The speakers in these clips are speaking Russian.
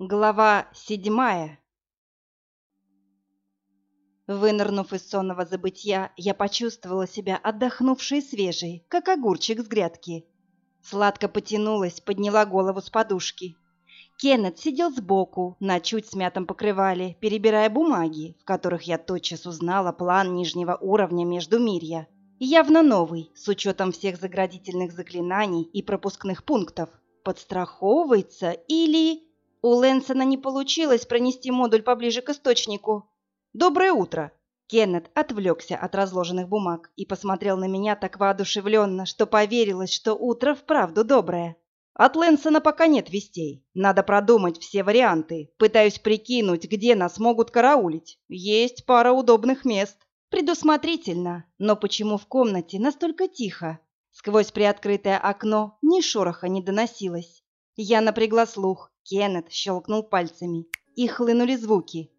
Глава седьмая Вынырнув из сонного забытья, я почувствовала себя отдохнувшей и свежей, как огурчик с грядки. Сладко потянулась, подняла голову с подушки. Кеннет сидел сбоку, на чуть смятом покрывале, перебирая бумаги, в которых я тотчас узнала план нижнего уровня Междумирья. Явно новый, с учетом всех заградительных заклинаний и пропускных пунктов. Подстраховывается или... У Лэнсона не получилось пронести модуль поближе к источнику. «Доброе утро!» Кеннет отвлекся от разложенных бумаг и посмотрел на меня так воодушевленно, что поверилось, что утро вправду доброе. От Лэнсона пока нет вестей. Надо продумать все варианты. Пытаюсь прикинуть, где нас могут караулить. Есть пара удобных мест. Предусмотрительно, но почему в комнате настолько тихо? Сквозь приоткрытое окно ни шороха не доносилось. Я напрягла слух, Кеннет щелкнул пальцами, и хлынули звуки.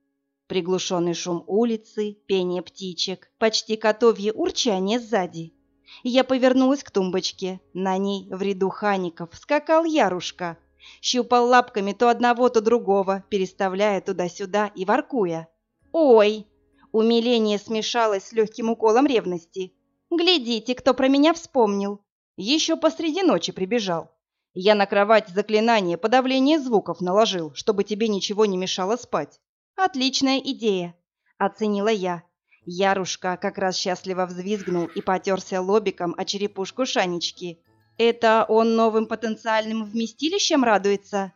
Приглушенный шум улицы, пение птичек, почти котовье урчание сзади. Я повернулась к тумбочке. На ней в ряду хаников скакал Ярушка. Щупал лапками то одного, то другого, переставляя туда-сюда и воркуя. «Ой!» Умиление смешалось с легким уколом ревности. «Глядите, кто про меня вспомнил!» Еще посреди ночи прибежал. Я на кровать заклинание подавления звуков наложил, чтобы тебе ничего не мешало спать. Отличная идея, оценила я. Ярушка как раз счастливо взвизгнул и потерся лобиком о черепушку Шанечки. Это он новым потенциальным вместилищем радуется?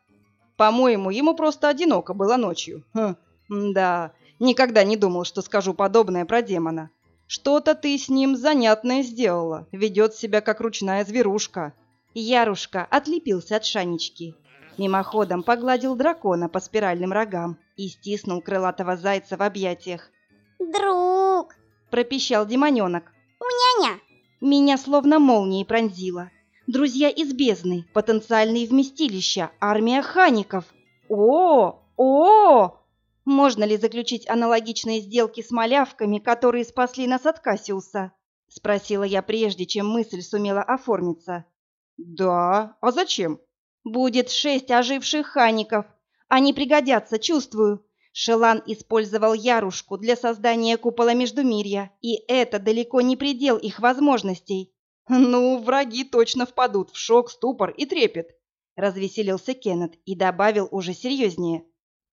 По-моему, ему просто одиноко было ночью. Хм, да, никогда не думал, что скажу подобное про демона. Что-то ты с ним занятное сделала. Ведет себя как ручная зверушка. Ярушка отлепился от Шанечки. Мимоходом погладил дракона по спиральным рогам и стиснул крылатого зайца в объятиях. «Друг!» – пропищал демоненок. «Няня!» Меня словно молнией пронзило. Друзья из бездны, потенциальные вместилища, армия хаников. О, о! Можно ли заключить аналогичные сделки с малявками, которые спасли нас от Кассиуса? Спросила я прежде, чем мысль сумела оформиться. Да, а зачем? Будет шесть оживших хаников. Они пригодятся, чувствую. Шелан использовал Ярушку для создания купола Междумирья, и это далеко не предел их возможностей. Ну, враги точно впадут в шок, ступор и трепет. Развеселился Кеннет и добавил уже серьезнее.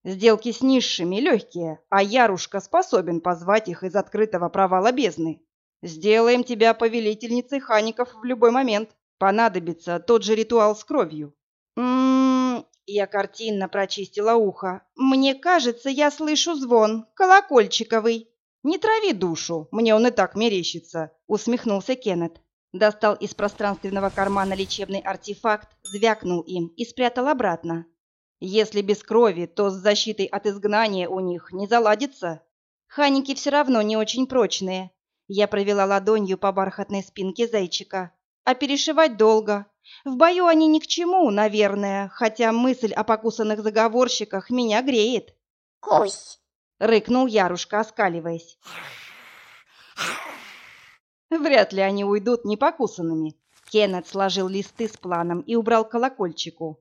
Сделки с низшими легкие, а Ярушка способен позвать их из открытого провала бездны. Сделаем тебя повелительницей хаников в любой момент понадобится тот же ритуал с кровью. М-м, я картинно прочистила ухо. Мне кажется, я слышу звон, колокольчиковый. Не трави душу, мне он и так мерещится, усмехнулся Кеннет. Достал из пространственного кармана лечебный артефакт, звякнул им и спрятал обратно. Если без крови, то с защитой от изгнания у них не заладится. Ханики все равно не очень прочные. Я провела ладонью по бархатной спинке зайчика а перешивать долго. В бою они ни к чему, наверное, хотя мысль о покусанных заговорщиках меня греет. «Кусь!» — рыкнул Ярушка, оскаливаясь. Вряд ли они уйдут непокусанными. Кеннет сложил листы с планом и убрал колокольчику.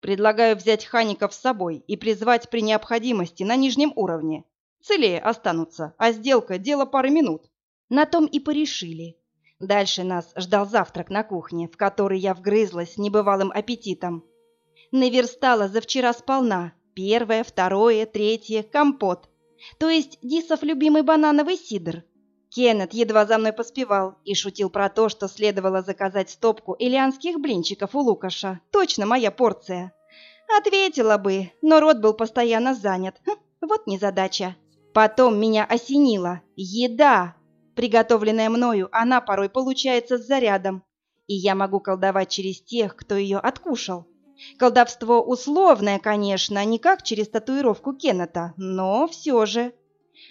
Предлагаю взять хаников с собой и призвать при необходимости на нижнем уровне. Целее останутся, а сделка – дело пары минут. На том и порешили. Дальше нас ждал завтрак на кухне, в который я вгрызлась с небывалым аппетитом. Наверстала за вчера сполна. Первое, второе, третье, компот. То есть Дисов любимый банановый сидр. Кеннет едва за мной поспевал и шутил про то, что следовало заказать стопку ильянских блинчиков у Лукаша. Точно моя порция. Ответила бы, но рот был постоянно занят. Хм, вот незадача. Потом меня осенило. Еда! Приготовленная мною, она порой получается с зарядом, и я могу колдовать через тех, кто ее откушал. Колдовство условное, конечно, не как через татуировку Кеннета, но все же.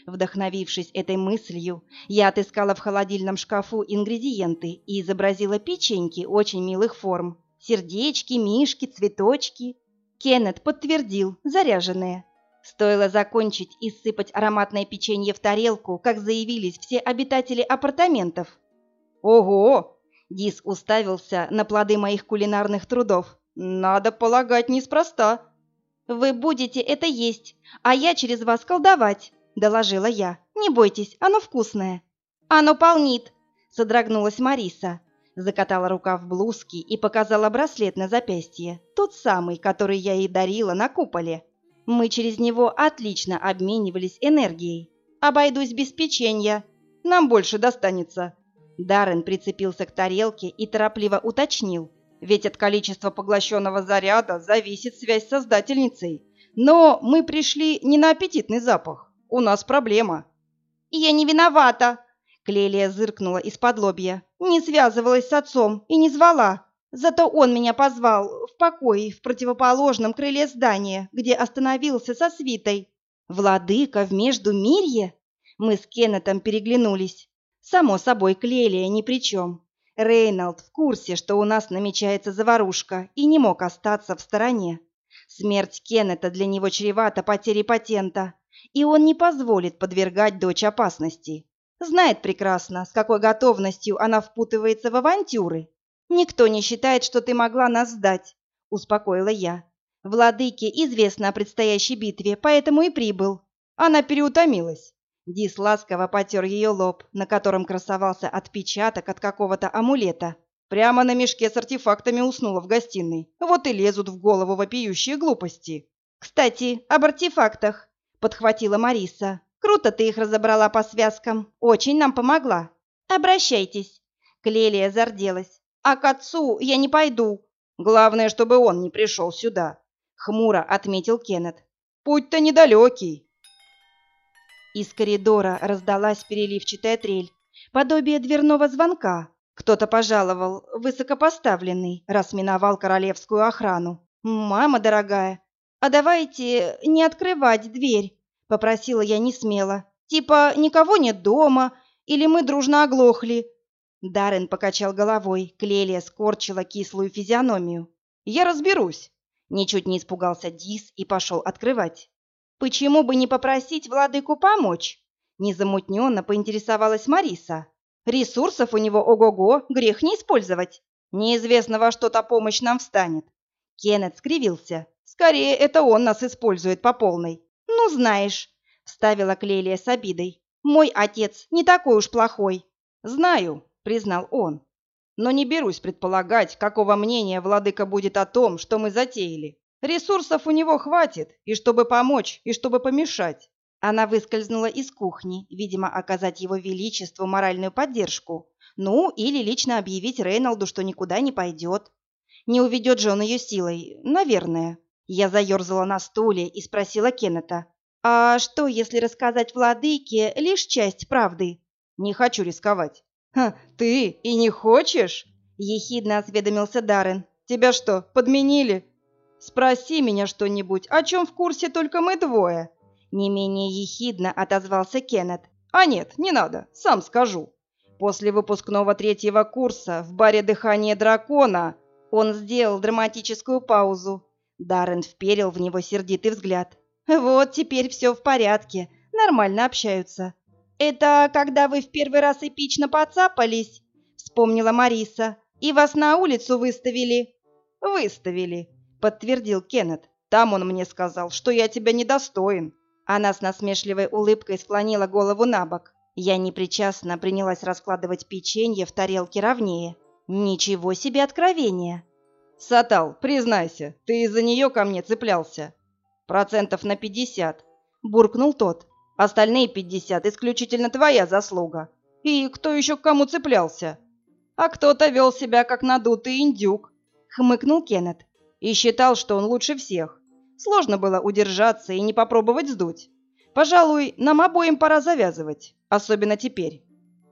Вдохновившись этой мыслью, я отыскала в холодильном шкафу ингредиенты и изобразила печеньки очень милых форм. Сердечки, мишки, цветочки. Кеннет подтвердил, заряженные. Стоило закончить и сыпать ароматное печенье в тарелку, как заявились все обитатели апартаментов. «Ого!» – Дис уставился на плоды моих кулинарных трудов. «Надо полагать, неспроста». «Вы будете это есть, а я через вас колдовать», — доложила я. «Не бойтесь, оно вкусное». «Оно полнит», — содрогнулась Мариса. Закатала рукав блузки и показала браслет на запястье, тот самый, который я ей дарила на куполе. Мы через него отлично обменивались энергией. «Обойдусь без печенья. Нам больше достанется». Даррен прицепился к тарелке и торопливо уточнил. Ведь от количества поглощенного заряда зависит связь с создательницей. Но мы пришли не на аппетитный запах. У нас проблема. «Я не виновата!» Клелия зыркнула из-под лобья. «Не связывалась с отцом и не звала. Зато он меня позвал в покой в противоположном крыле здания, где остановился со свитой. Владыка в Междумирье?» Мы с Кеннетом переглянулись. Само собой, Клелия ни при чем. Рейнольд в курсе, что у нас намечается заварушка, и не мог остаться в стороне. Смерть Кеннета для него чревата потерей патента, и он не позволит подвергать дочь опасности. Знает прекрасно, с какой готовностью она впутывается в авантюры. «Никто не считает, что ты могла нас сдать», — успокоила я. «Владыке известно о предстоящей битве, поэтому и прибыл». Она переутомилась. Дис ласково потер ее лоб, на котором красовался отпечаток от какого-то амулета. Прямо на мешке с артефактами уснула в гостиной. Вот и лезут в голову вопиющие глупости. «Кстати, об артефактах», — подхватила Мариса. «Круто ты их разобрала по связкам. Очень нам помогла. Обращайтесь». Клелия зарделась. «А к отцу я не пойду». «Главное, чтобы он не пришел сюда», — хмуро отметил Кеннет. «Путь-то недалекий». Из коридора раздалась переливчатая трель, подобие дверного звонка. Кто-то пожаловал, высокопоставленный, раз миновал королевскую охрану. «Мама дорогая, а давайте не открывать дверь», — попросила я не смело. «Типа никого нет дома, или мы дружно оглохли». Даррен покачал головой, Клелия скорчила кислую физиономию. «Я разберусь», — ничуть не испугался Дис и пошел открывать. Почему бы не попросить владыку помочь? Незамутненно поинтересовалась Мариса. Ресурсов у него ого-го, грех не использовать. Неизвестно, во что та помощь нам встанет. Кеннет скривился. Скорее, это он нас использует по полной. Ну, знаешь, вставила Клелия с обидой. Мой отец не такой уж плохой. Знаю, признал он. Но не берусь предполагать, какого мнения владыка будет о том, что мы затеяли. Ресурсов у него хватит, и чтобы помочь, и чтобы помешать. Она выскользнула из кухни, видимо, оказать его величеству моральную поддержку. Ну, или лично объявить Рейнолду, что никуда не пойдет. Не уведет же он ее силой, наверное. Я заерзала на стуле и спросила Кеннета. «А что, если рассказать владыке лишь часть правды?» «Не хочу рисковать». «Ха, ты и не хочешь?» Ехидно осведомился Даррен. «Тебя что, подменили? Спроси меня что-нибудь, о чем в курсе только мы двое. Не менее ехидно отозвался Кеннет. А нет, не надо, сам скажу. После выпускного третьего курса в баре «Дыхание дракона» он сделал драматическую паузу. Даррен вперил в него сердитый взгляд. «Вот теперь все в порядке, нормально общаются». «Это когда вы в первый раз эпично поцапались?» — вспомнила Мариса. «И вас на улицу выставили?» «Выставили», — подтвердил Кеннет. «Там он мне сказал, что я тебя недостоин». Она с насмешливой улыбкой склонила голову на бок. Я непричастно принялась раскладывать печенье в тарелке ровнее. Ничего себе откровение! «Сатал, признайся, ты из-за нее ко мне цеплялся?» «Процентов на пятьдесят», — буркнул тот. «Остальные пятьдесят исключительно твоя заслуга. И кто еще к кому цеплялся?» «А кто-то вел себя как надутый индюк», — хмыкнул Кеннет и считал, что он лучше всех. Сложно было удержаться и не попробовать сдуть. Пожалуй, нам обоим пора завязывать, особенно теперь.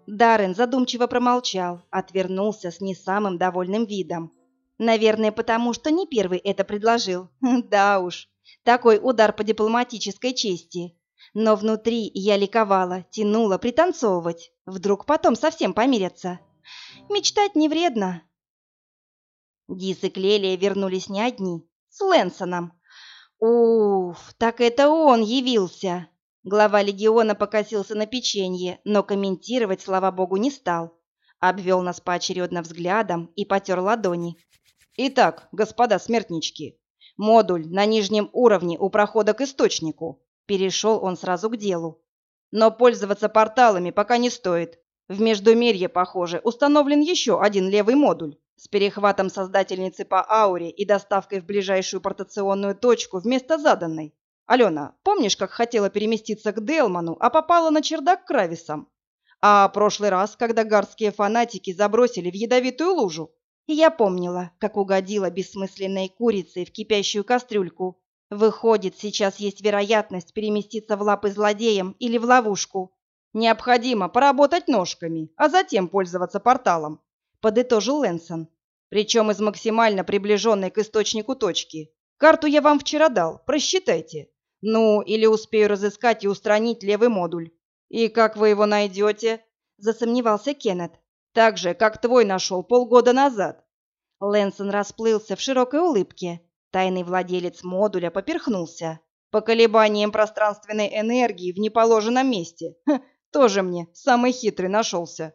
Даррен задумчиво промолчал, отвернулся с не самым довольным видом. Наверное, потому что не первый это предложил. Да уж, такой удар по дипломатической чести. Но внутри я ликовала, тянула пританцовывать. Вдруг потом совсем помирятся. Мечтать не вредно, Дис и Клелия вернулись не одни, с Лэнсоном. Уф, так это он явился. Глава легиона покосился на печенье, но комментировать, слава богу, не стал. Обвел нас поочередно взглядом и потер ладони. «Итак, господа смертнички, Модуль на нижнем уровне у прохода к источнику. Перешел он сразу к делу. Но пользоваться порталами пока не стоит. В Междумирье, похоже, установлен еще один левый модуль с перехватом создательницы по ауре и доставкой в ближайшую портационную точку вместо заданной. Алена, помнишь, как хотела переместиться к Делману, а попала на чердак к Крависам? А прошлый раз, когда гарские фанатики забросили в ядовитую лужу? Я помнила, как угодила бессмысленной курицей в кипящую кастрюльку. Выходит, сейчас есть вероятность переместиться в лапы злодеям или в ловушку. Необходимо поработать ножками, а затем пользоваться порталом, подытожил Лэнсон. Причем из максимально приближенной к источнику точки. Карту я вам вчера дал, просчитайте. Ну, или успею разыскать и устранить левый модуль. И как вы его найдете? Засомневался Кеннет. Так же, как твой нашел полгода назад. Лэнсон расплылся в широкой улыбке. Тайный владелец модуля поперхнулся. По колебаниям пространственной энергии в неположенном месте. Ха, тоже мне самый хитрый нашелся.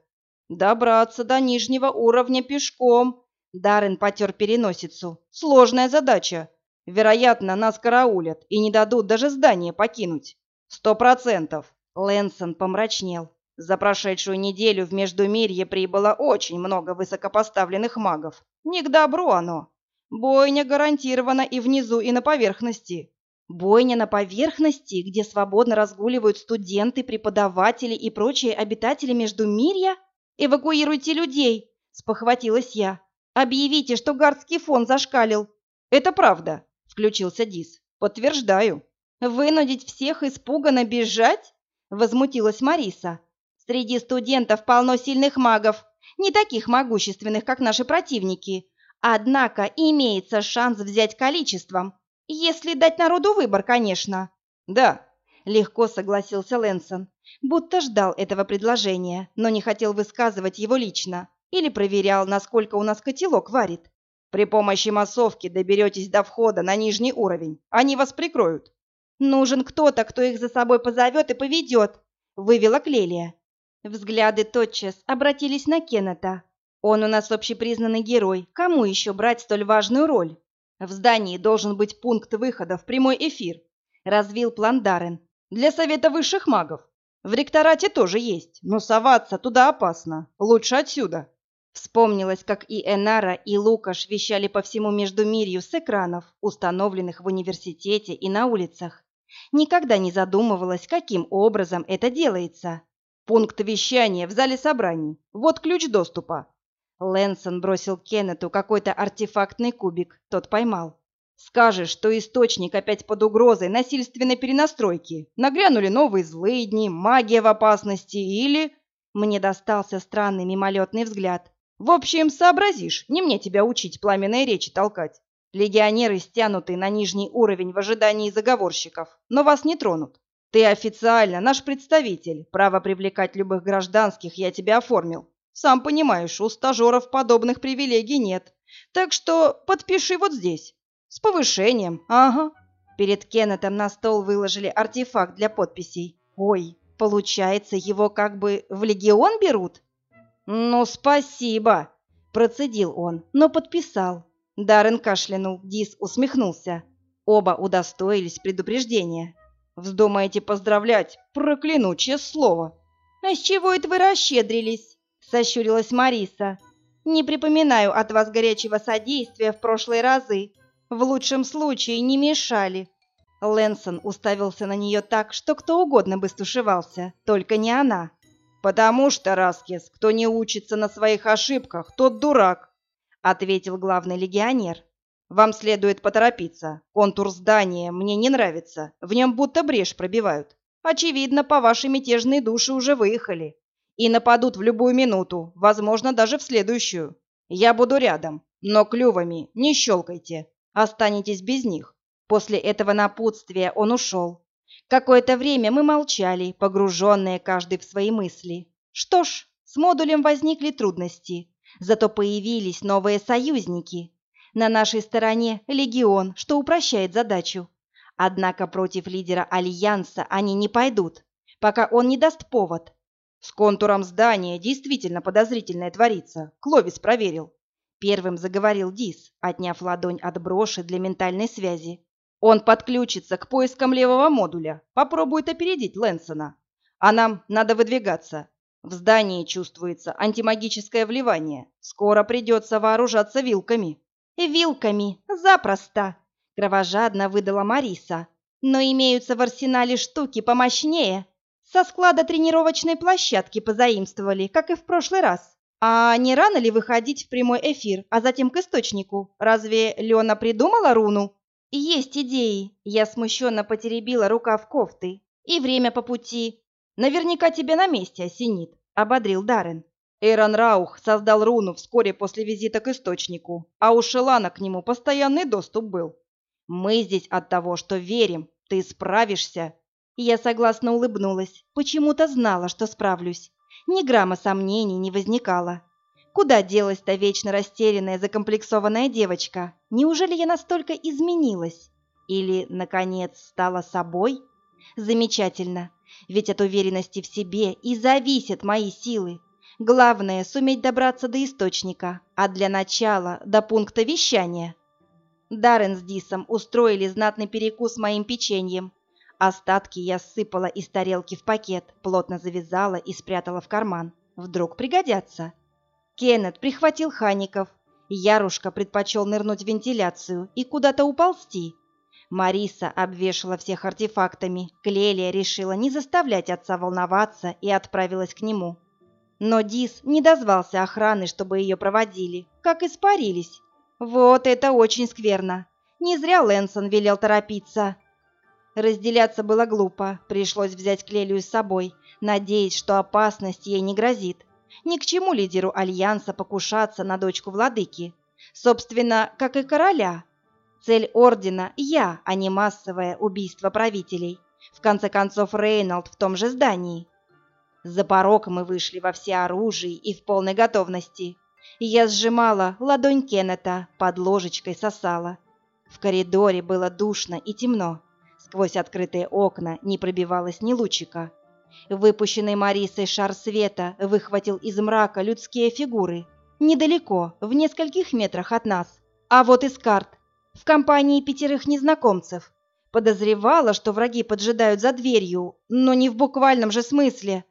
Добраться до нижнего уровня пешком. Даррен потер переносицу. Сложная задача. Вероятно, нас караулят и не дадут даже здание покинуть. Сто процентов. Лэнсон помрачнел. За прошедшую неделю в Междумирье прибыло очень много высокопоставленных магов. Не к добру оно. Бойня гарантирована и внизу, и на поверхности. Бойня на поверхности, где свободно разгуливают студенты, преподаватели и прочие обитатели Междумирья? Эвакуируйте людей, спохватилась я. Объявите, что гардский фон зашкалил. Это правда, включился Дис. Подтверждаю. Вынудить всех испуганно бежать? Возмутилась Мариса. Среди студентов полно сильных магов, не таких могущественных, как наши противники. Однако имеется шанс взять количеством, если дать народу выбор, конечно. Да, легко согласился Лэнсон, будто ждал этого предложения, но не хотел высказывать его лично или проверял, насколько у нас котелок варит. При помощи массовки доберетесь до входа на нижний уровень. Они вас прикроют. Нужен кто-то, кто их за собой позовет и поведет, вывела Клелия. Взгляды тотчас обратились на Кеннета. Он у нас общепризнанный герой. Кому еще брать столь важную роль? В здании должен быть пункт выхода в прямой эфир. Развил план Даррен. Для Совета высших магов. В ректорате тоже есть, но соваться туда опасно. Лучше отсюда. Вспомнилось, как и Энара, и Лукаш вещали по всему Междумирью с экранов, установленных в университете и на улицах. Никогда не задумывалась, каким образом это делается. Пункт вещания в зале собраний. Вот ключ доступа. Лэнсон бросил Кеннету какой-то артефактный кубик, тот поймал. Скажешь, что источник опять под угрозой насильственной перенастройки. Нагрянули новые злые дни, магия в опасности или... Мне достался странный мимолетный взгляд. В общем, сообразишь, не мне тебя учить пламенной речи толкать. Легионеры стянуты на нижний уровень в ожидании заговорщиков, но вас не тронут. Ты официально наш представитель. Право привлекать любых гражданских я тебе оформил. Сам понимаешь, у стажеров подобных привилегий нет. Так что подпиши вот здесь. С повышением. Ага. Перед Кеннетом на стол выложили артефакт для подписей. Ой, получается, его как бы в легион берут? Ну, спасибо, процедил он, но подписал. Даррен кашлянул, Дис усмехнулся. Оба удостоились предупреждения. Вздумаете поздравлять, прокляну, слово. А с чего это вы расщедрились? Сощурилась Мариса. Не припоминаю от вас горячего содействия в прошлые разы. В лучшем случае не мешали. Лэнсон уставился на нее так, что кто угодно бы стушевался, только не она. «Потому что, Раскис, кто не учится на своих ошибках, тот дурак», — ответил главный легионер. Вам следует поторопиться. Контур здания мне не нравится. В нем будто брешь пробивают. Очевидно, по вашей мятежной душе уже выехали. И нападут в любую минуту, возможно, даже в следующую. Я буду рядом, но клювами не щелкайте. Останетесь без них. После этого напутствия он ушел. Какое-то время мы молчали, погруженные каждый в свои мысли. Что ж, с модулем возникли трудности, зато появились новые союзники. На нашей стороне легион, что упрощает задачу. Однако против лидера Альянса они не пойдут, пока он не даст повод. С контуром здания действительно подозрительное творится. Кловис проверил. Первым заговорил Дис, отняв ладонь от броши для ментальной связи. Он подключится к поискам левого модуля, попробует опередить Лэнсона. А нам надо выдвигаться. В здании чувствуется антимагическое вливание. Скоро придется вооружаться вилками. Вилками, запросто, кровожадно выдала Мариса. Но имеются в арсенале штуки помощнее. Со склада тренировочной площадки позаимствовали, как и в прошлый раз. А не рано ли выходить в прямой эфир, а затем к источнику? Разве Лена придумала руну? Есть идеи. Я смущенно потеребила рукав кофты. И время по пути. Наверняка тебе на месте осенит, ободрил Даррен. Эйрон Раух создал руну вскоре после визита к источнику, а у Шелана к нему постоянный доступ был. Мы здесь от того, что верим, ты справишься я согласно улыбнулась, почему-то знала, что справлюсь. Ни грамма сомнений не возникало. Куда делась та вечно растерянная, закомплексованная девочка? Неужели я настолько изменилась? Или, наконец, стала собой? Замечательно, ведь от уверенности в себе и зависят мои силы. Главное – суметь добраться до источника, а для начала – до пункта вещания. Даррен с Дисом устроили знатный перекус моим печеньем, Остатки я сыпала из тарелки в пакет, плотно завязала и спрятала в карман. Вдруг пригодятся. Кеннет прихватил Хаников. Ярушка предпочел нырнуть в вентиляцию и куда-то уползти. Мариса обвешала всех артефактами. Клелия решила не заставлять отца волноваться и отправилась к нему. Но Дис не дозвался охраны, чтобы ее проводили, как испарились. Вот это очень скверно. Не зря Лэнсон велел торопиться. Разделяться было глупо, пришлось взять Клелию с собой, надеясь, что опасность ей не грозит. Ни к чему лидеру Альянса покушаться на дочку владыки. Собственно, как и короля. Цель Ордена – я, а не массовое убийство правителей. В конце концов, Рейнольд в том же здании. За порог мы вышли во всеоружии и в полной готовности. Я сжимала ладонь Кеннета, под ложечкой сосала. В коридоре было душно и темно. Сквозь открытые окна не пробивалось ни лучика. Выпущенный Марисой шар света выхватил из мрака людские фигуры. Недалеко, в нескольких метрах от нас. А вот и Скарт. В компании пятерых незнакомцев. Подозревала, что враги поджидают за дверью, но не в буквальном же смысле.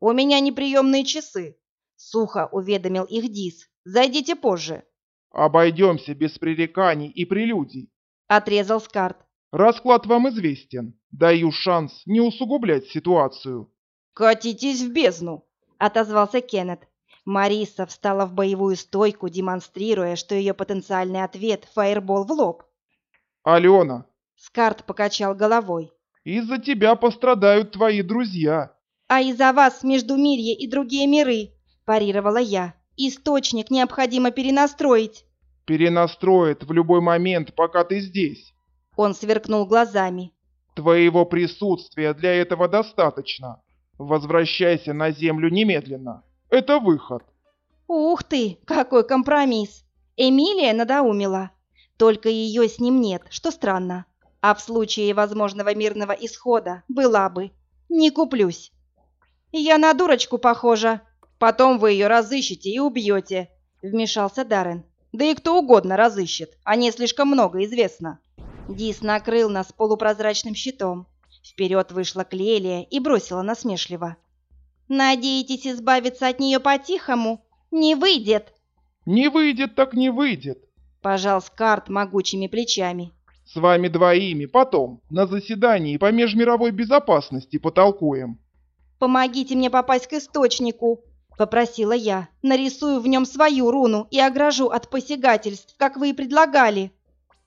«У меня неприемные часы», — сухо уведомил их Дис. «Зайдите позже». «Обойдемся без пререканий и прелюдий», — отрезал Скарт. Расклад вам известен. Даю шанс не усугублять ситуацию. «Катитесь в бездну!» — отозвался Кеннет. Мариса встала в боевую стойку, демонстрируя, что ее потенциальный ответ — фаербол в лоб. «Алена!» — Скарт покачал головой. «Из-за тебя пострадают твои друзья!» «А из-за вас Междумирье и другие миры!» — парировала я. «Источник необходимо перенастроить!» «Перенастроит в любой момент, пока ты здесь!» Он сверкнул глазами. «Твоего присутствия для этого достаточно. Возвращайся на землю немедленно. Это выход». «Ух ты, какой компромисс!» Эмилия надоумила. Только ее с ним нет, что странно. А в случае возможного мирного исхода была бы. Не куплюсь. Я на дурочку похожа. Потом вы ее разыщете и убьете, вмешался Даррен. Да и кто угодно разыщет, о ней слишком много известно. Дис накрыл нас полупрозрачным щитом. Вперед вышла Клелия и бросила насмешливо. «Надеетесь избавиться от нее по-тихому? Не выйдет!» «Не выйдет, так не выйдет!» Пожал Скарт могучими плечами. «С вами двоими потом, на заседании по межмировой безопасности потолкуем». «Помогите мне попасть к источнику!» — попросила я. «Нарисую в нем свою руну и огражу от посягательств, как вы и предлагали».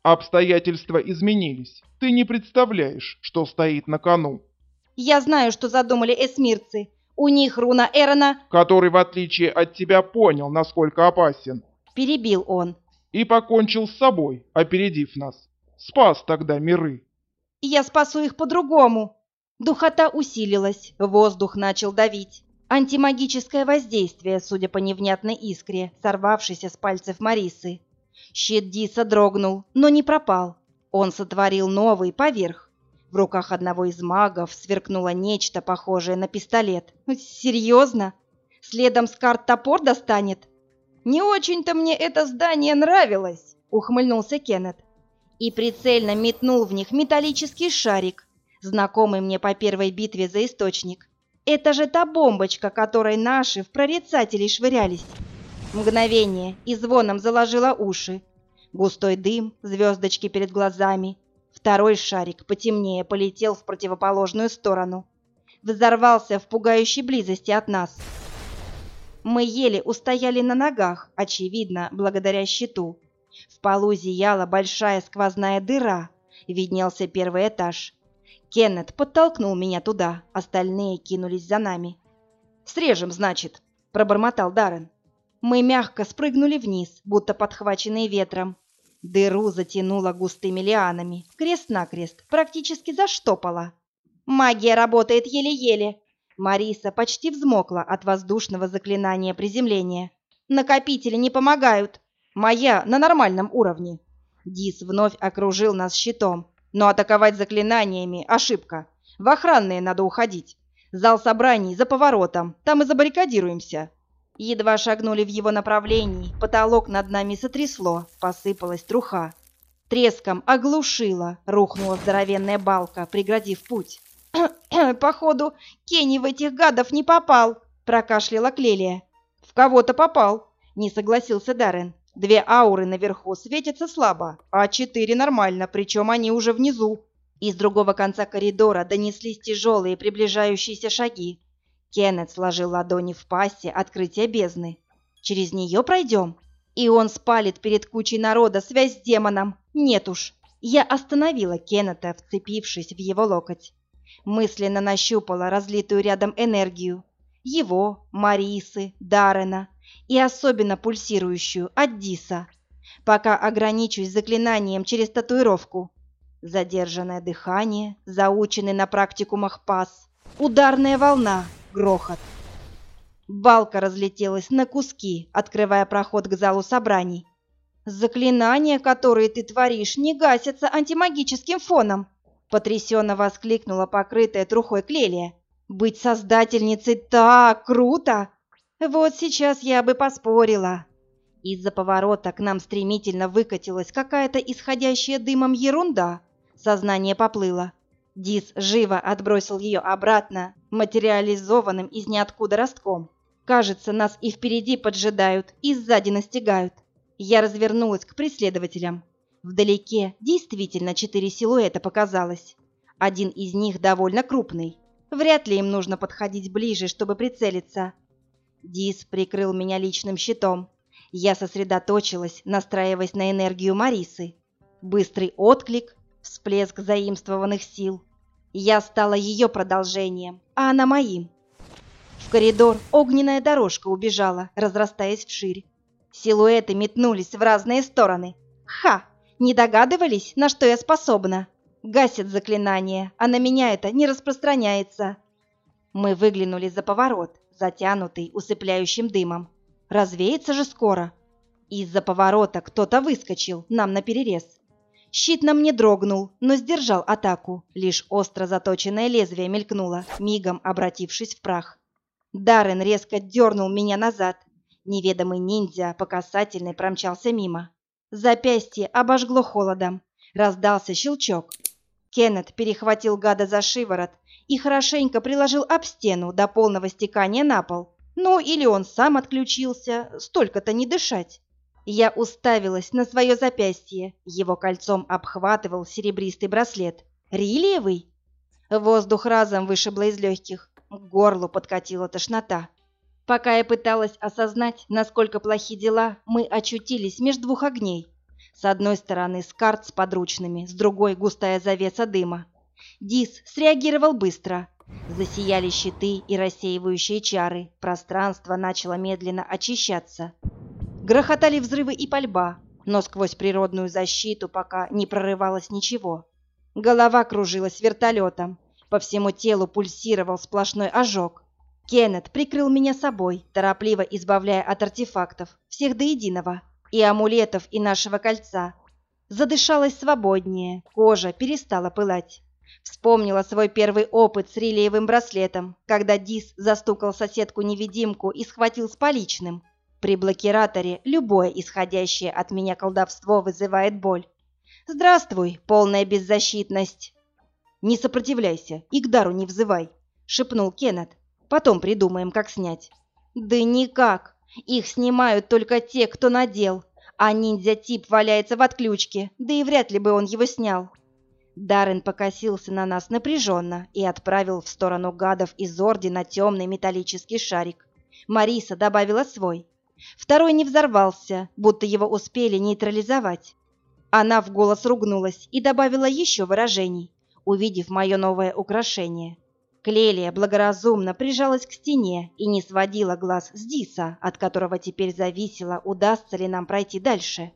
Обстоятельства изменились. Ты не представляешь, что стоит на кону. Я знаю, что задумали эсмирцы. У них руна Эрона... Который, в отличие от тебя, понял, насколько опасен. Перебил он. И покончил с собой, опередив нас. Спас тогда миры. Я спасу их по-другому. Духота усилилась, воздух начал давить. Антимагическое воздействие, судя по невнятной искре, сорвавшейся с пальцев Марисы. Щит Диса дрогнул, но не пропал. Он сотворил новый поверх. В руках одного из магов сверкнуло нечто похожее на пистолет. Серьезно? Следом с карт топор достанет? Не очень-то мне это здание нравилось, ухмыльнулся Кеннет и прицельно метнул в них металлический шарик, знакомый мне по первой битве за источник. Это же та бомбочка, которой наши в прорицателей швырялись. Мгновение и звоном заложило уши. Густой дым, звездочки перед глазами. Второй шарик, потемнее, полетел в противоположную сторону. Взорвался в пугающей близости от нас. Мы еле устояли на ногах, очевидно, благодаря щиту. В полу зияла большая сквозная дыра, виднелся первый этаж. Кеннет подтолкнул меня туда, остальные кинулись за нами. «Срежем, значит», — пробормотал Даррен. Мы мягко спрыгнули вниз, будто подхваченные ветром. Дыру затянуло густыми лианами, крест-накрест, практически заштопала. Магия работает еле-еле. Мариса почти взмокла от воздушного заклинания приземления. Накопители не помогают. Моя на нормальном уровне. Дис вновь окружил нас щитом. Но атаковать заклинаниями – ошибка. В охранные надо уходить. Зал собраний за поворотом. Там и забаррикадируемся. Едва шагнули в его направлении, потолок над нами сотрясло, посыпалась труха. Треском оглушило, рухнула здоровенная балка, преградив путь. «Походу, Кенни в этих гадов не попал», — прокашляла Клелия. «В кого-то попал», — не согласился Даррен. «Две ауры наверху светятся слабо, а четыре нормально, причем они уже внизу». Из другого конца коридора донеслись тяжелые приближающиеся шаги. Кеннет сложил ладони в пассе открытия бездны. «Через нее пройдем?» И он спалит перед кучей народа связь с демоном. Нет уж. Я остановила Кеннета, вцепившись в его локоть. Мысленно нащупала разлитую рядом энергию. Его, Марисы, Дарена и особенно пульсирующую от Диса. Пока ограничусь заклинанием через татуировку. Задержанное дыхание, заученный на практикумах пас, ударная волна, грохот. Балка разлетелась на куски, открывая проход к залу собраний. «Заклинания, которые ты творишь, не гасятся антимагическим фоном!» Потрясенно воскликнула покрытая трухой Клелия. «Быть создательницей так круто! Вот сейчас я бы поспорила!» Из-за поворота к нам стремительно выкатилась какая-то исходящая дымом ерунда. Сознание поплыло. Дис живо отбросил ее обратно, материализованным из ниоткуда ростком. Кажется, нас и впереди поджидают, и сзади настигают. Я развернулась к преследователям. Вдалеке действительно четыре силуэта показалось. Один из них довольно крупный. Вряд ли им нужно подходить ближе, чтобы прицелиться. Дис прикрыл меня личным щитом. Я сосредоточилась, настраиваясь на энергию Марисы. Быстрый отклик, всплеск заимствованных сил. Я стала ее продолжением, а она моим. В коридор огненная дорожка убежала, разрастаясь вширь. Силуэты метнулись в разные стороны. Ха! Не догадывались, на что я способна? Гасит заклинание, а на меня это не распространяется. Мы выглянули за поворот, затянутый усыпляющим дымом. Развеется же скоро. Из-за поворота кто-то выскочил нам на перерез. Щит на мне дрогнул, но сдержал атаку. Лишь остро заточенное лезвие мелькнуло, мигом обратившись в прах. Даррен резко дернул меня назад. Неведомый ниндзя по касательной промчался мимо. Запястье обожгло холодом. Раздался щелчок. Кеннет перехватил гада за шиворот и хорошенько приложил об стену до полного стекания на пол. Ну, или он сам отключился, столько-то не дышать. Я уставилась на свое запястье. Его кольцом обхватывал серебристый браслет. Рилиевый? Воздух разом вышибло из легких. К горлу подкатила тошнота. Пока я пыталась осознать, насколько плохи дела, мы очутились между двух огней. С одной стороны скарт с подручными, с другой густая завеса дыма. Дис среагировал быстро. Засияли щиты и рассеивающие чары. Пространство начало медленно очищаться. Грохотали взрывы и пальба, но сквозь природную защиту пока не прорывалось ничего. Голова кружилась вертолетом, по всему телу пульсировал сплошной ожог. Кеннет прикрыл меня собой, торопливо избавляя от артефактов, всех до единого, и амулетов, и нашего кольца. Задышалась свободнее, кожа перестала пылать. Вспомнила свой первый опыт с релиевым браслетом, когда Дис застукал соседку-невидимку и схватил с поличным. При блокираторе любое исходящее от меня колдовство вызывает боль. Здравствуй, полная беззащитность. Не сопротивляйся и к дару не взывай, шепнул Кеннет. Потом придумаем, как снять. Да никак. Их снимают только те, кто надел. А ниндзя-тип валяется в отключке, да и вряд ли бы он его снял. Даррен покосился на нас напряженно и отправил в сторону гадов из Ордена темный металлический шарик. Мариса добавила свой. Второй не взорвался, будто его успели нейтрализовать. Она в голос ругнулась и добавила еще выражений, увидев мое новое украшение. Клелия благоразумно прижалась к стене и не сводила глаз с Диса, от которого теперь зависело, удастся ли нам пройти дальше.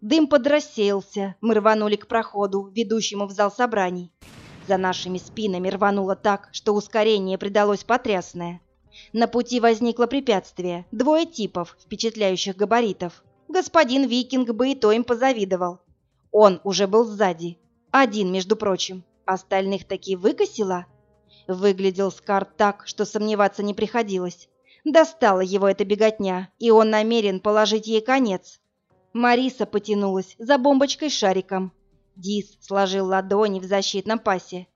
Дым подрассеялся, мы рванули к проходу, ведущему в зал собраний. За нашими спинами рвануло так, что ускорение придалось потрясное. На пути возникло препятствие, двое типов, впечатляющих габаритов. Господин Викинг бы и то им позавидовал. Он уже был сзади, один, между прочим. Остальных таки выкосило. Выглядел Скар так, что сомневаться не приходилось. Достала его эта беготня, и он намерен положить ей конец. Мариса потянулась за бомбочкой-шариком. Дис сложил ладони в защитном пасе.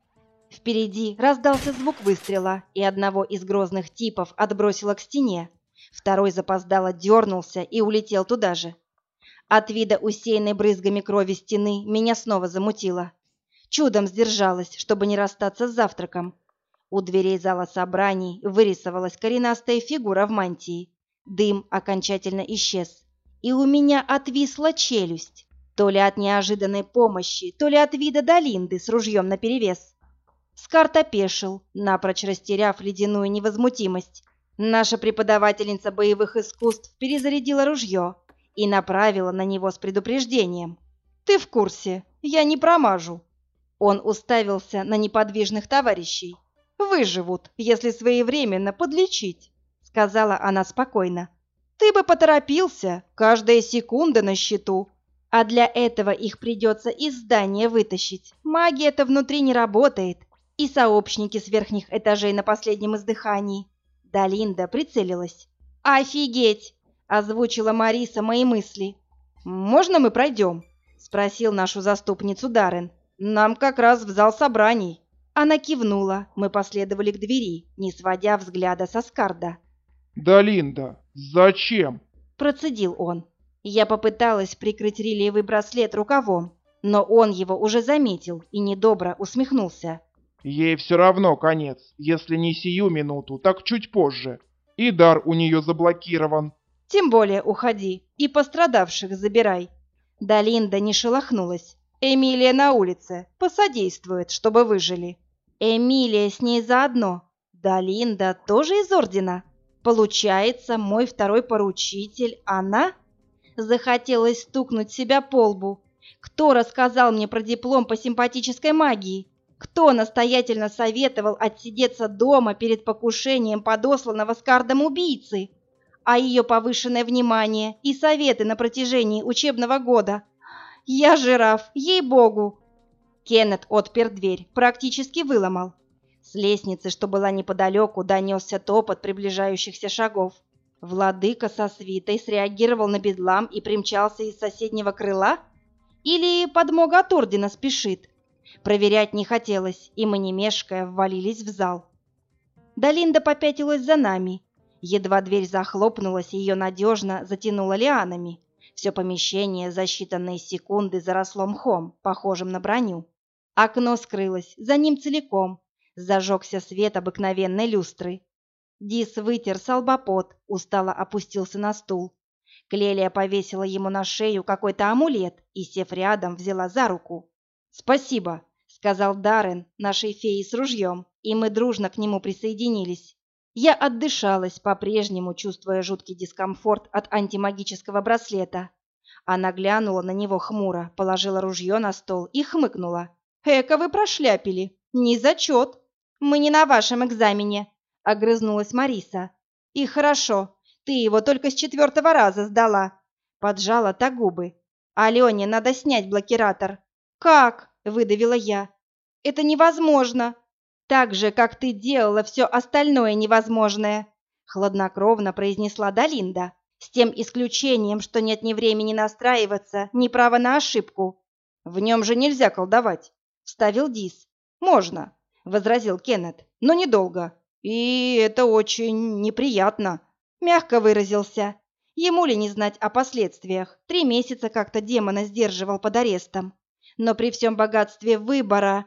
Впереди раздался звук выстрела, и одного из грозных типов отбросило к стене. Второй запоздало дернулся и улетел туда же. От вида усеянной брызгами крови стены меня снова замутило. Чудом сдержалась, чтобы не расстаться с завтраком. У дверей зала собраний вырисовалась коренастая фигура в мантии. Дым окончательно исчез и у меня отвисла челюсть, то ли от неожиданной помощи, то ли от вида Долинды с ружьем наперевес. Скарт опешил, напрочь растеряв ледяную невозмутимость. Наша преподавательница боевых искусств перезарядила ружье и направила на него с предупреждением. «Ты в курсе, я не промажу». Он уставился на неподвижных товарищей. «Выживут, если своевременно подлечить», — сказала она спокойно. Ты бы поторопился, каждая секунда на счету. А для этого их придется из здания вытащить. Магия-то внутри не работает. И сообщники с верхних этажей на последнем издыхании. Далинда прицелилась. «Офигеть!» – озвучила Мариса мои мысли. «Можно мы пройдем?» – спросил нашу заступницу Даррен. «Нам как раз в зал собраний». Она кивнула, мы последовали к двери, не сводя взгляда со Скарда. «Да, Линда, зачем?» – процедил он. Я попыталась прикрыть релиевый браслет рукавом, но он его уже заметил и недобро усмехнулся. «Ей все равно конец, если не сию минуту, так чуть позже. И дар у нее заблокирован». «Тем более уходи и пострадавших забирай». Далинда не шелохнулась. «Эмилия на улице, посодействует, чтобы выжили». «Эмилия с ней заодно. Далинда тоже из Ордена?» Получается, мой второй поручитель – она? Захотелось стукнуть себя по лбу. Кто рассказал мне про диплом по симпатической магии? Кто настоятельно советовал отсидеться дома перед покушением подосланного с кардом убийцы? А ее повышенное внимание и советы на протяжении учебного года? Я жираф, ей-богу! Кеннет отпер дверь, практически выломал. С лестницы, что была неподалеку, донесся топот приближающихся шагов. Владыка со свитой среагировал на бедлам и примчался из соседнего крыла? Или подмога от ордена спешит? Проверять не хотелось, и мы, не мешкая, ввалились в зал. Долинда попятилась за нами. Едва дверь захлопнулась, ее надежно затянуло лианами. Все помещение за считанные секунды заросло мхом, похожим на броню. Окно скрылось, за ним целиком, Зажегся свет обыкновенной люстры. Дис вытер салбопот, устало опустился на стул. Клелия повесила ему на шею какой-то амулет и, сев рядом, взяла за руку. «Спасибо», — сказал Даррен, нашей феи с ружьем, и мы дружно к нему присоединились. Я отдышалась, по-прежнему чувствуя жуткий дискомфорт от антимагического браслета. Она глянула на него хмуро, положила ружье на стол и хмыкнула. «Эка вы прошляпили! Не зачет!» «Мы не на вашем экзамене», — огрызнулась Мариса. «И хорошо, ты его только с четвертого раза сдала», — поджала та губы. «Алене надо снять блокиратор». «Как?» — выдавила я. «Это невозможно!» «Так же, как ты делала все остальное невозможное», — хладнокровно произнесла Далинда. С тем исключением, что нет ни времени настраиваться, ни права на ошибку. В нем же нельзя колдовать, вставил Дис. Можно, возразил Кеннет, но недолго. И это очень неприятно, мягко выразился. Ему ли не знать о последствиях? Три месяца как-то демона сдерживал под арестом. Но при всем богатстве выбора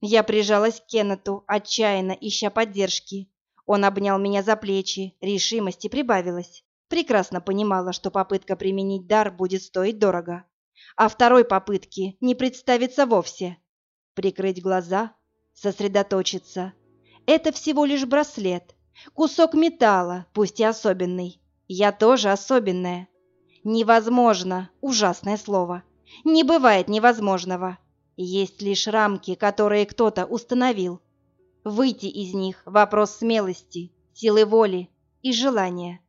я прижалась к Кеннету, отчаянно ища поддержки. Он обнял меня за плечи, решимости прибавилось. Прекрасно понимала, что попытка применить дар будет стоить дорого. А второй попытки не представится вовсе. Прикрыть глаза, сосредоточиться. Это всего лишь браслет, кусок металла, пусть и особенный. Я тоже особенная. Невозможно, ужасное слово. Не бывает невозможного. Есть лишь рамки, которые кто-то установил. Выйти из них – вопрос смелости, силы воли и желания.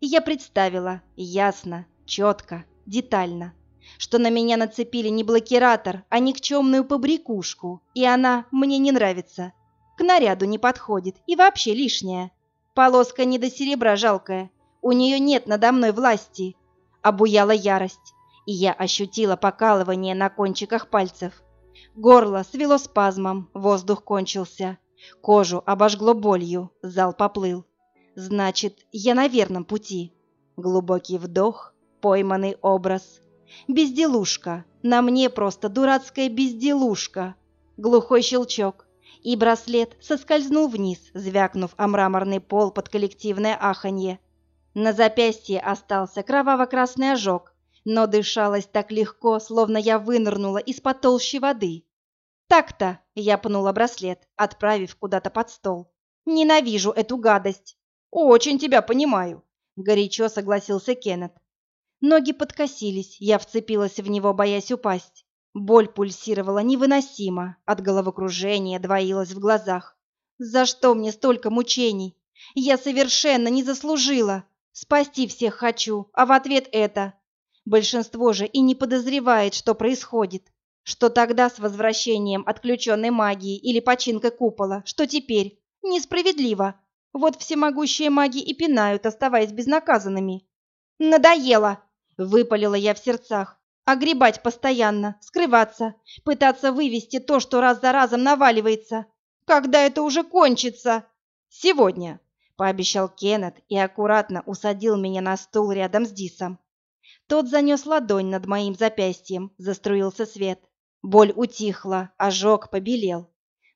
я представила ясно, четко, детально, что на меня нацепили не блокиратор, а никчемную побрякушку, и она мне не нравится. К наряду не подходит и вообще лишняя. Полоска не до серебра жалкая, у нее нет надо мной власти. Обуяла ярость, и я ощутила покалывание на кончиках пальцев. Горло свело спазмом, воздух кончился. Кожу обожгло болью, зал поплыл. Значит, я на верном пути. Глубокий вдох, пойманный образ. Безделушка, на мне просто дурацкая безделушка. Глухой щелчок, и браслет соскользнул вниз, звякнув о мраморный пол под коллективное аханье. На запястье остался кроваво-красный ожог, но дышалось так легко, словно я вынырнула из-под толщи воды. Так-то я пнула браслет, отправив куда-то под стол. Ненавижу эту гадость. Очень тебя понимаю, горячо согласился Кеннет. Ноги подкосились, я вцепилась в него, боясь упасть. Боль пульсировала невыносимо, от головокружения двоилась в глазах. За что мне столько мучений? Я совершенно не заслужила. Спасти всех хочу, а в ответ это. Большинство же и не подозревает, что происходит. Что тогда с возвращением отключенной магии или починкой купола, что теперь? Несправедливо. Вот всемогущие маги и пинают, оставаясь безнаказанными. «Надоело!» — выпалила я в сердцах. «Огребать постоянно, скрываться, пытаться вывести то, что раз за разом наваливается. Когда это уже кончится?» «Сегодня!» пообещал Кеннет и аккуратно усадил меня на стул рядом с Дисом. Тот занес ладонь над моим запястьем, заструился свет. Боль утихла, ожог побелел.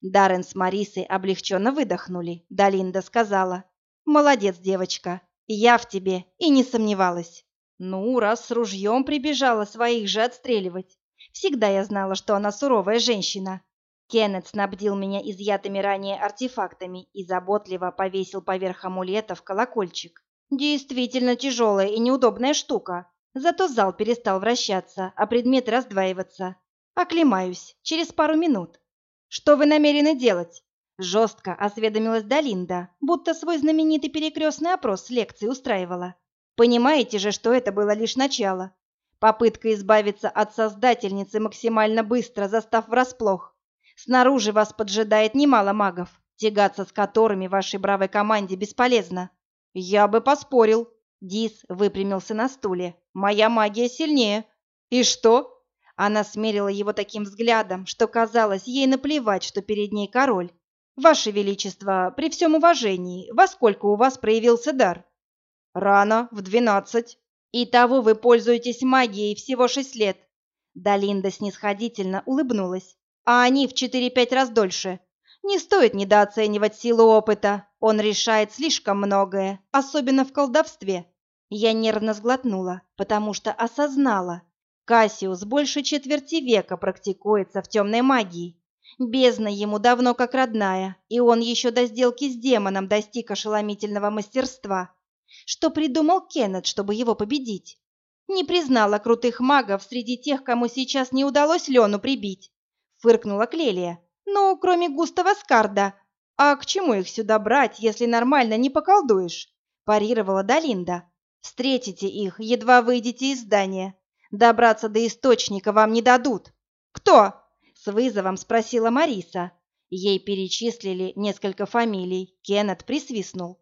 Даррен с Марисой облегченно выдохнули. Далинда сказала, «Молодец, девочка, я в тебе и не сомневалась». Ну, раз с ружьем прибежала своих же отстреливать. Всегда я знала, что она суровая женщина. Кеннет снабдил меня изъятыми ранее артефактами и заботливо повесил поверх амулетов колокольчик. Действительно тяжелая и неудобная штука. Зато зал перестал вращаться, а предметы раздваиваться. Оклемаюсь через пару минут. Что вы намерены делать? Жестко осведомилась Далинда, будто свой знаменитый перекрестный опрос с лекцией устраивала. Понимаете же, что это было лишь начало. Попытка избавиться от создательницы максимально быстро, застав врасплох. Снаружи вас поджидает немало магов, тягаться с которыми вашей бравой команде бесполезно. Я бы поспорил. Дис выпрямился на стуле. Моя магия сильнее. И что? Она смерила его таким взглядом, что казалось ей наплевать, что перед ней король. Ваше величество, при всем уважении, во сколько у вас проявился дар? Рано, в двенадцать. И того вы пользуетесь магией всего шесть лет. Далинда снисходительно улыбнулась а они в 4-5 раз дольше. Не стоит недооценивать силу опыта, он решает слишком многое, особенно в колдовстве. Я нервно сглотнула, потому что осознала. Кассиус больше четверти века практикуется в темной магии. Бездна ему давно как родная, и он еще до сделки с демоном достиг ошеломительного мастерства. Что придумал Кеннет, чтобы его победить? Не признала крутых магов среди тех, кому сейчас не удалось Лену прибить фыркнула Клелия. «Ну, кроме Густава Скарда. А к чему их сюда брать, если нормально не поколдуешь?» парировала Далинда. «Встретите их, едва выйдете из здания. Добраться до источника вам не дадут». «Кто?» — с вызовом спросила Мариса. Ей перечислили несколько фамилий. Кеннет присвистнул.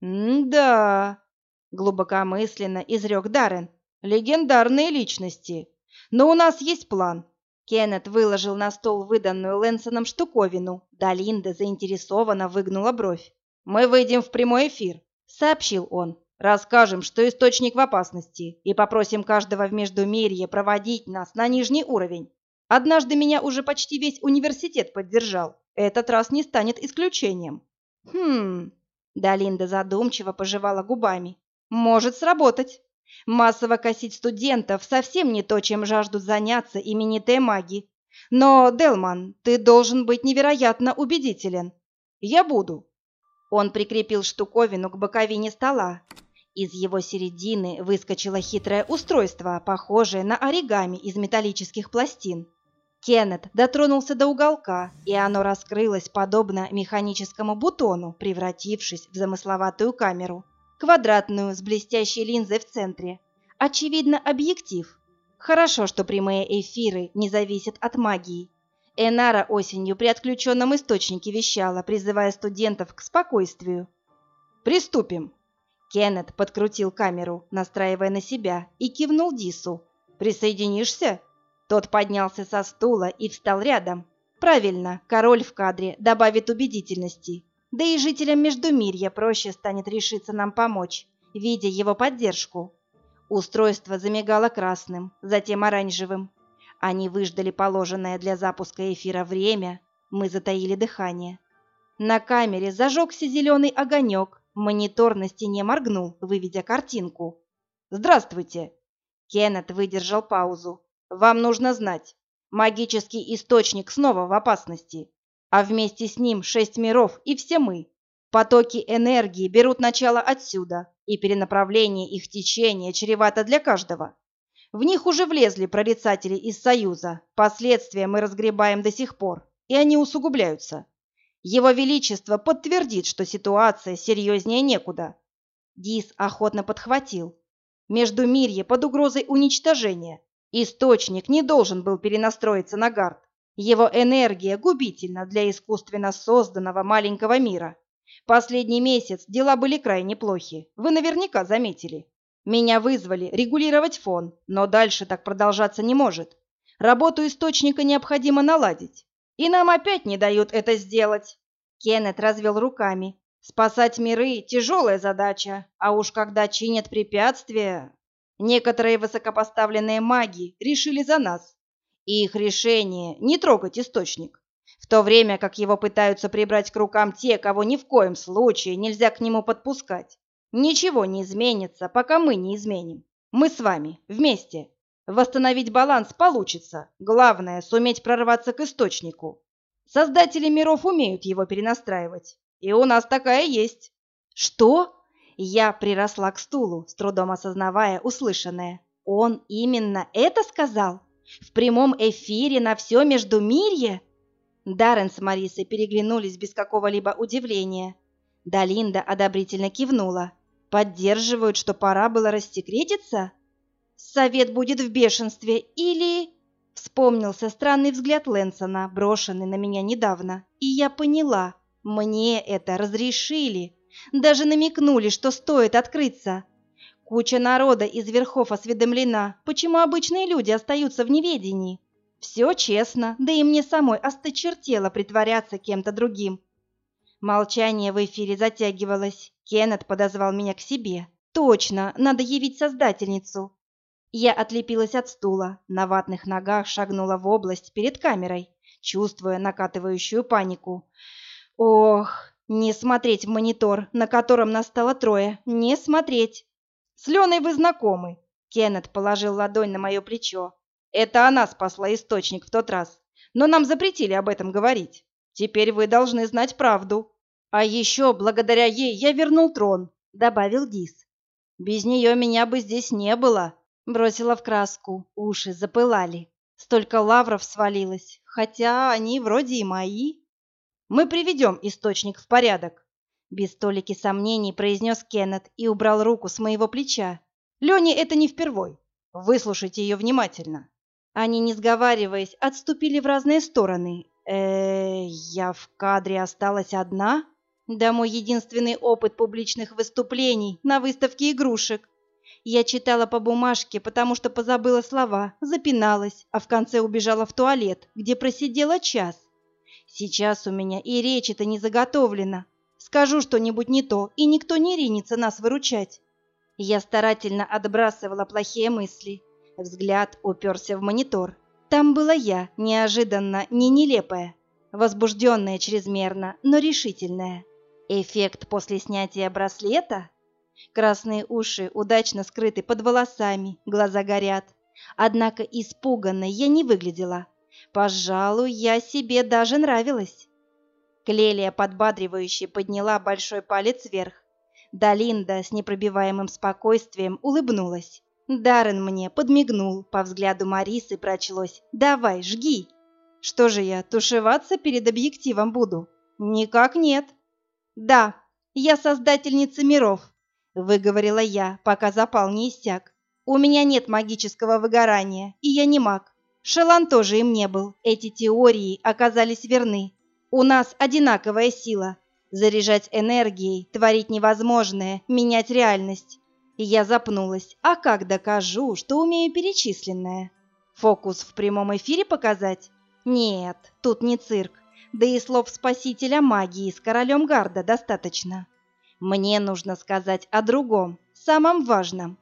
«Да, Глубокомысленно изрек Даррен. Легендарные личности. Но у нас есть план. Кеннет выложил на стол выданную Лэнсоном штуковину. Далинда заинтересованно выгнула бровь. «Мы выйдем в прямой эфир», — сообщил он. «Расскажем, что источник в опасности, и попросим каждого в Междумирье проводить нас на нижний уровень. Однажды меня уже почти весь университет поддержал. Этот раз не станет исключением». «Хм...» Далинда задумчиво пожевала губами. «Может сработать». Массово косить студентов совсем не то, чем жаждут заняться именитые маги. Но, Делман, ты должен быть невероятно убедителен. Я буду. Он прикрепил штуковину к боковине стола. Из его середины выскочило хитрое устройство, похожее на оригами из металлических пластин. Кеннет дотронулся до уголка, и оно раскрылось подобно механическому бутону, превратившись в замысловатую камеру квадратную с блестящей линзой в центре. Очевидно, объектив. Хорошо, что прямые эфиры не зависят от магии. Энара осенью при отключенном источнике вещала, призывая студентов к спокойствию. «Приступим!» Кеннет подкрутил камеру, настраивая на себя, и кивнул Дису. «Присоединишься?» Тот поднялся со стула и встал рядом. «Правильно, король в кадре добавит убедительности. Да и жителям Междумирья проще станет решиться нам помочь, видя его поддержку. Устройство замигало красным, затем оранжевым. Они выждали положенное для запуска эфира время, мы затаили дыхание. На камере зажегся зеленый огонек, монитор на стене моргнул, выведя картинку. «Здравствуйте!» Кеннет выдержал паузу. «Вам нужно знать, магический источник снова в опасности а вместе с ним шесть миров и все мы. Потоки энергии берут начало отсюда, и перенаправление их течения чревато для каждого. В них уже влезли прорицатели из Союза, последствия мы разгребаем до сих пор, и они усугубляются. Его Величество подтвердит, что ситуация серьезнее некуда. Дис охотно подхватил. Между Междумирье под угрозой уничтожения. Источник не должен был перенастроиться на гард. Его энергия губительна для искусственно созданного маленького мира. Последний месяц дела были крайне плохи, вы наверняка заметили. Меня вызвали регулировать фон, но дальше так продолжаться не может. Работу источника необходимо наладить. И нам опять не дают это сделать. Кеннет развел руками. Спасать миры – тяжелая задача, а уж когда чинят препятствия... Некоторые высокопоставленные маги решили за нас, и их решение не трогать источник, в то время как его пытаются прибрать к рукам те, кого ни в коем случае нельзя к нему подпускать. Ничего не изменится, пока мы не изменим. Мы с вами, вместе. Восстановить баланс получится. Главное – суметь прорваться к источнику. Создатели миров умеют его перенастраивать. И у нас такая есть. Что? Я приросла к стулу, с трудом осознавая услышанное. Он именно это сказал? В прямом эфире на все Междумирье? Даррен с Марисой переглянулись без какого-либо удивления. Далинда одобрительно кивнула. Поддерживают, что пора было рассекретиться? Совет будет в бешенстве или... Вспомнился странный взгляд Лэнсона, брошенный на меня недавно, и я поняла, мне это разрешили. Даже намекнули, что стоит открыться. Куча народа из верхов осведомлена, почему обычные люди остаются в неведении. Все честно, да и мне самой осточертело притворяться кем-то другим. Молчание в эфире затягивалось. Кеннет подозвал меня к себе. Точно, надо явить создательницу. Я отлепилась от стула, на ватных ногах шагнула в область перед камерой, чувствуя накатывающую панику. Ох, не смотреть в монитор, на котором настало трое, не смотреть. С Леной вы знакомы. Кеннет положил ладонь на мое плечо. Это она спасла источник в тот раз. Но нам запретили об этом говорить. Теперь вы должны знать правду. А еще благодаря ей я вернул трон, добавил Дис. Без нее меня бы здесь не было. Бросила в краску, уши запылали. Столько лавров свалилось, хотя они вроде и мои. Мы приведем источник в порядок. Без столики сомнений произнес Кеннет и убрал руку с моего плеча. Лене это не впервой. Выслушайте ее внимательно. Они, не сговариваясь, отступили в разные стороны. э я в кадре осталась одна? Да мой единственный опыт публичных выступлений на выставке игрушек. Я читала по бумажке, потому что позабыла слова, запиналась, а в конце убежала в туалет, где просидела час. Сейчас у меня и речи-то не заготовлена. Скажу что-нибудь не то, и никто не ринется нас выручать. Я старательно отбрасывала плохие мысли. Взгляд уперся в монитор. Там была я, неожиданно, не нелепая, возбужденная чрезмерно, но решительная. Эффект после снятия браслета? Красные уши удачно скрыты под волосами, глаза горят. Однако испуганной я не выглядела. Пожалуй, я себе даже нравилась. Клелия подбадривающе подняла большой палец вверх. Далинда с непробиваемым спокойствием улыбнулась. Даррен мне подмигнул, по взгляду Марисы прочлось «Давай, жги!» Что же я, тушеваться перед объективом буду? Никак нет. Да, я создательница миров, выговорила я, пока запал не иссяк. У меня нет магического выгорания, и я не маг. Шелан тоже им не был. Эти теории оказались верны. У нас одинаковая сила. Заряжать энергией, творить невозможное, менять реальность. Я запнулась. А как докажу, что умею перечисленное? Фокус в прямом эфире показать? Нет, тут не цирк. Да и слов спасителя магии с королем Гарда достаточно. Мне нужно сказать о другом, самом важном.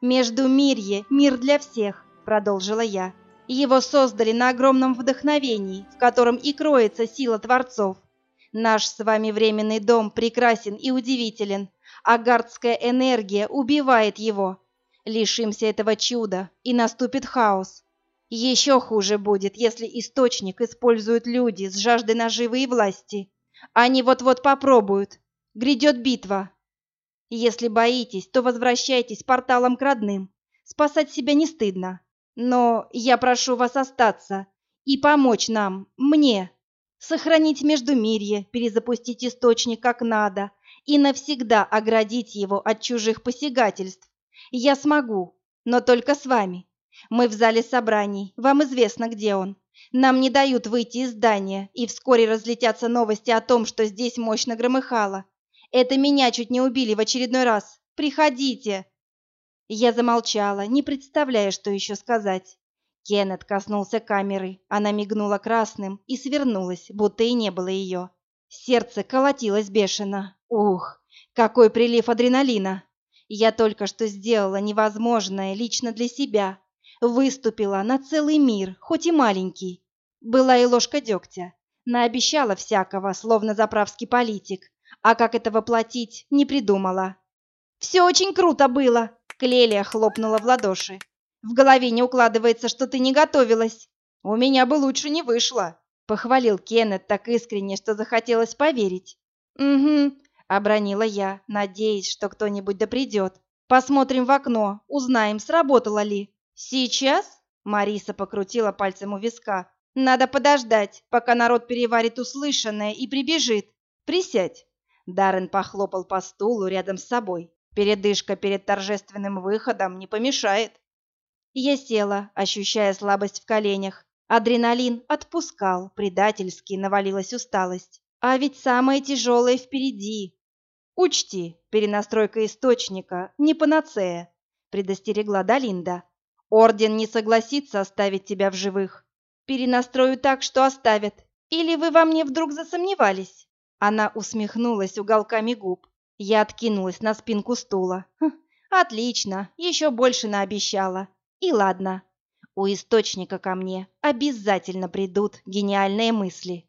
Между мирье, мир для всех, продолжила я. Его создали на огромном вдохновении, в котором и кроется сила творцов. Наш с вами временный дом прекрасен и удивителен, а гардская энергия убивает его. Лишимся этого чуда, и наступит хаос. Еще хуже будет, если источник используют люди с жаждой наживы и власти. Они вот-вот попробуют. Грядет битва. Если боитесь, то возвращайтесь порталом к родным. Спасать себя не стыдно. Но я прошу вас остаться и помочь нам, мне, сохранить Междумирье, перезапустить источник как надо и навсегда оградить его от чужих посягательств. Я смогу, но только с вами. Мы в зале собраний, вам известно, где он. Нам не дают выйти из здания, и вскоре разлетятся новости о том, что здесь мощно громыхало. Это меня чуть не убили в очередной раз. Приходите!» Я замолчала, не представляя, что еще сказать. Кеннет коснулся камеры, она мигнула красным и свернулась, будто и не было ее. Сердце колотилось бешено. Ух, какой прилив адреналина! Я только что сделала невозможное лично для себя. Выступила на целый мир, хоть и маленький. Была и ложка дегтя. Наобещала всякого, словно заправский политик. А как это воплотить, не придумала. «Все очень круто было!» Клелия хлопнула в ладоши. «В голове не укладывается, что ты не готовилась». «У меня бы лучше не вышло», — похвалил Кеннет так искренне, что захотелось поверить. «Угу», — обронила я, надеясь, что кто-нибудь да придет. «Посмотрим в окно, узнаем, сработало ли». «Сейчас?» — Мариса покрутила пальцем у виска. «Надо подождать, пока народ переварит услышанное и прибежит. Присядь». Даррен похлопал по стулу рядом с собой. Передышка перед торжественным выходом не помешает. Я села, ощущая слабость в коленях. Адреналин отпускал, предательски навалилась усталость. А ведь самое тяжелое впереди. Учти, перенастройка источника не панацея, предостерегла Далинда. Орден не согласится оставить тебя в живых. Перенастрою так, что оставят. Или вы во мне вдруг засомневались? Она усмехнулась уголками губ. Я откинулась на спинку стула. Хм, отлично, еще больше наобещала. И ладно, у источника ко мне обязательно придут гениальные мысли.